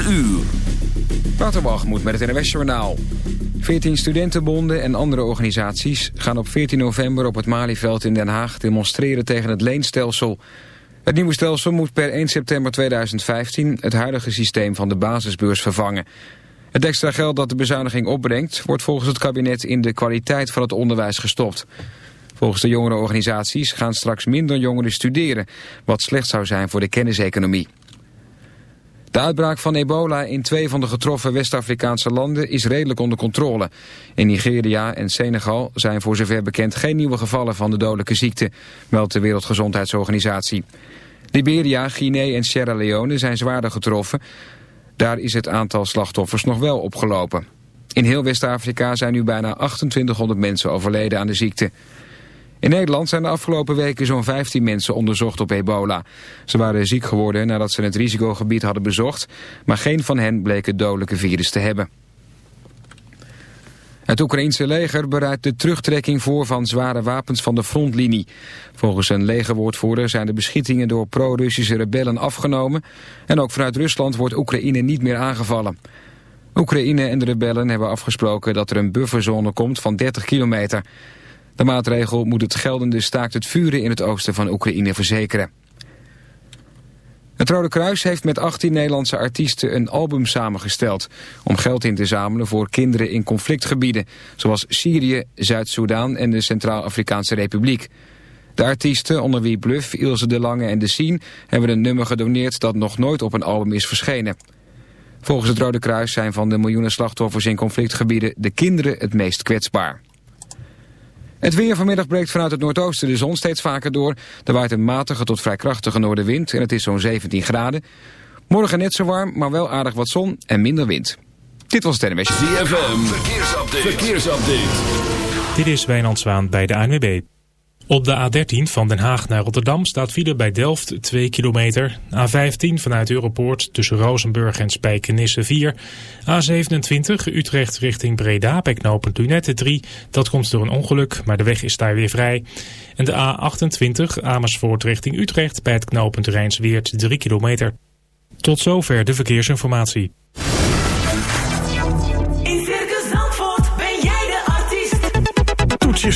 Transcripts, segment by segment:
4 uur. moet met het NWS Journaal. 14 studentenbonden en andere organisaties gaan op 14 november op het Malieveld in Den Haag demonstreren tegen het leenstelsel. Het nieuwe stelsel moet per 1 september 2015 het huidige systeem van de basisbeurs vervangen. Het extra geld dat de bezuiniging opbrengt wordt volgens het kabinet in de kwaliteit van het onderwijs gestopt. Volgens de jongerenorganisaties gaan straks minder jongeren studeren, wat slecht zou zijn voor de kenniseconomie. De uitbraak van ebola in twee van de getroffen West-Afrikaanse landen is redelijk onder controle. In Nigeria en Senegal zijn voor zover bekend geen nieuwe gevallen van de dodelijke ziekte, meldt de Wereldgezondheidsorganisatie. Liberia, Guinea en Sierra Leone zijn zwaarder getroffen. Daar is het aantal slachtoffers nog wel opgelopen. In heel West-Afrika zijn nu bijna 2800 mensen overleden aan de ziekte. In Nederland zijn de afgelopen weken zo'n 15 mensen onderzocht op ebola. Ze waren ziek geworden nadat ze het risicogebied hadden bezocht... maar geen van hen bleek het dodelijke virus te hebben. Het Oekraïense leger bereidt de terugtrekking voor van zware wapens van de frontlinie. Volgens een legerwoordvoerder zijn de beschietingen door pro-Russische rebellen afgenomen... en ook vanuit Rusland wordt Oekraïne niet meer aangevallen. Oekraïne en de rebellen hebben afgesproken dat er een bufferzone komt van 30 kilometer... De maatregel moet het geldende staakt het vuren in het oosten van Oekraïne verzekeren. Het Rode Kruis heeft met 18 Nederlandse artiesten een album samengesteld... om geld in te zamelen voor kinderen in conflictgebieden... zoals Syrië, Zuid-Soedan en de Centraal-Afrikaanse Republiek. De artiesten, onder wie Bluff, Ilse de Lange en De Sien... hebben een nummer gedoneerd dat nog nooit op een album is verschenen. Volgens het Rode Kruis zijn van de miljoenen slachtoffers in conflictgebieden... de kinderen het meest kwetsbaar. Het weer vanmiddag breekt vanuit het noordoosten de zon steeds vaker door. Er waait een matige tot vrij krachtige noordenwind en het is zo'n 17 graden. Morgen net zo warm, maar wel aardig wat zon en minder wind. Dit was het NMS. ZFM, verkeersupdate. verkeersupdate. Dit is Wijnand Zwaan bij de ANWB. Op de A13 van Den Haag naar Rotterdam staat file bij Delft 2 kilometer. A15 vanuit Europoort tussen Rozenburg en Spijkenisse 4. A27 Utrecht richting Breda bij knooppunt Lunette 3. Dat komt door een ongeluk, maar de weg is daar weer vrij. En de A28 Amersfoort richting Utrecht bij het knooppunt Rijnsweert 3 kilometer. Tot zover de verkeersinformatie.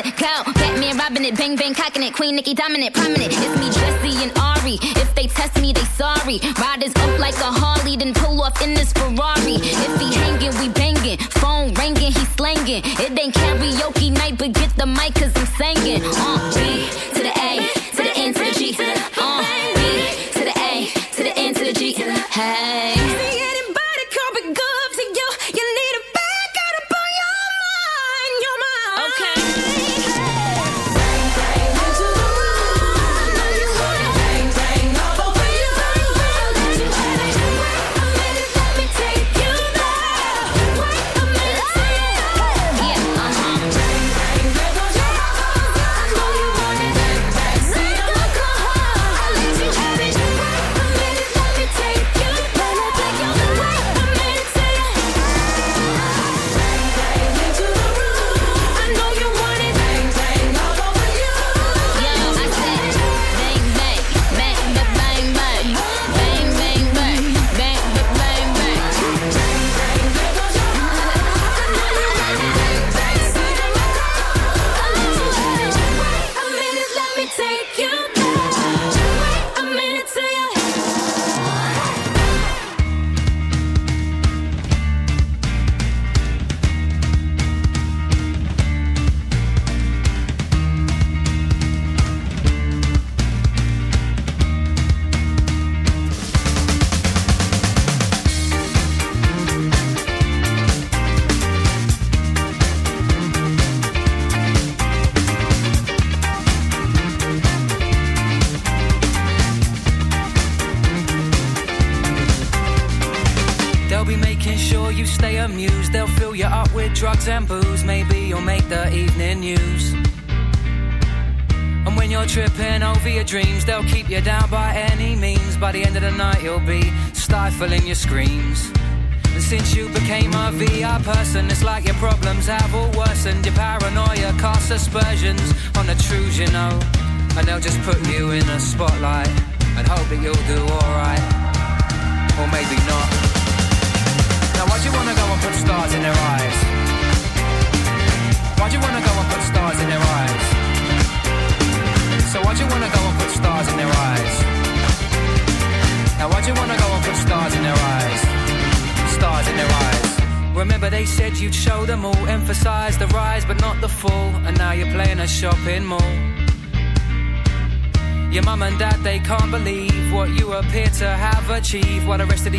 good. Clown, Batman robbing it, bang bang cocking it, Queen Nicki dominant.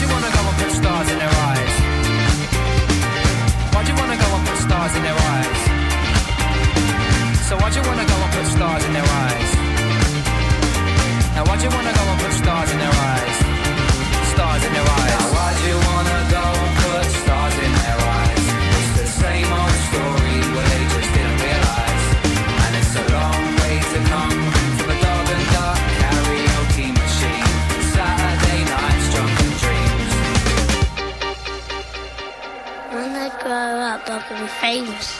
you wanna go and put stars in their eyes? Why'd you wanna go and put stars in their eyes? So why'd you wanna go and put stars in their eyes? Now why'd you wanna go and put stars in their eyes? Stars in their eyes. Now why'd you wanna dog will be famous.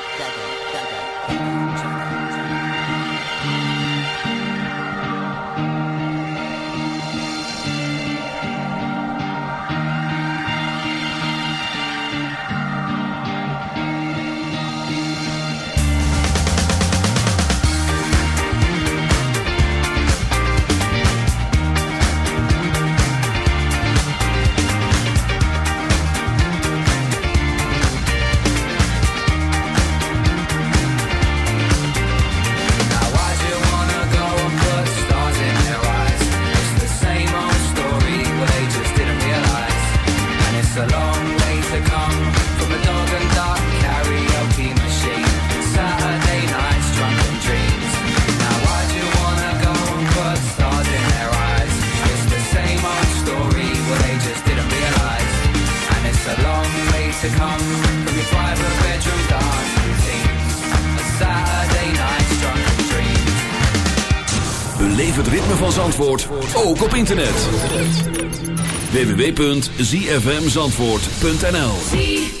www.zfmzandvoort.nl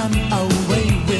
come away with.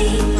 see.